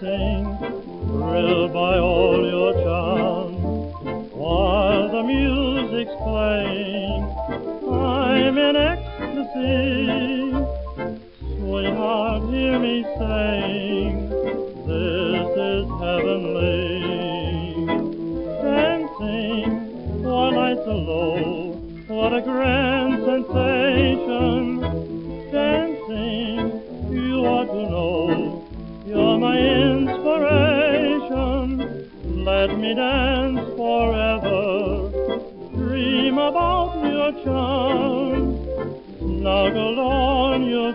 sing, thrilled by all your charms. While the music's playing, I'm in ecstasy. Sweetheart, hear me sing, this is heavenly. Dancing, one night alone, low, what a grand Let me dance forever, dream about your charms, snuggled on your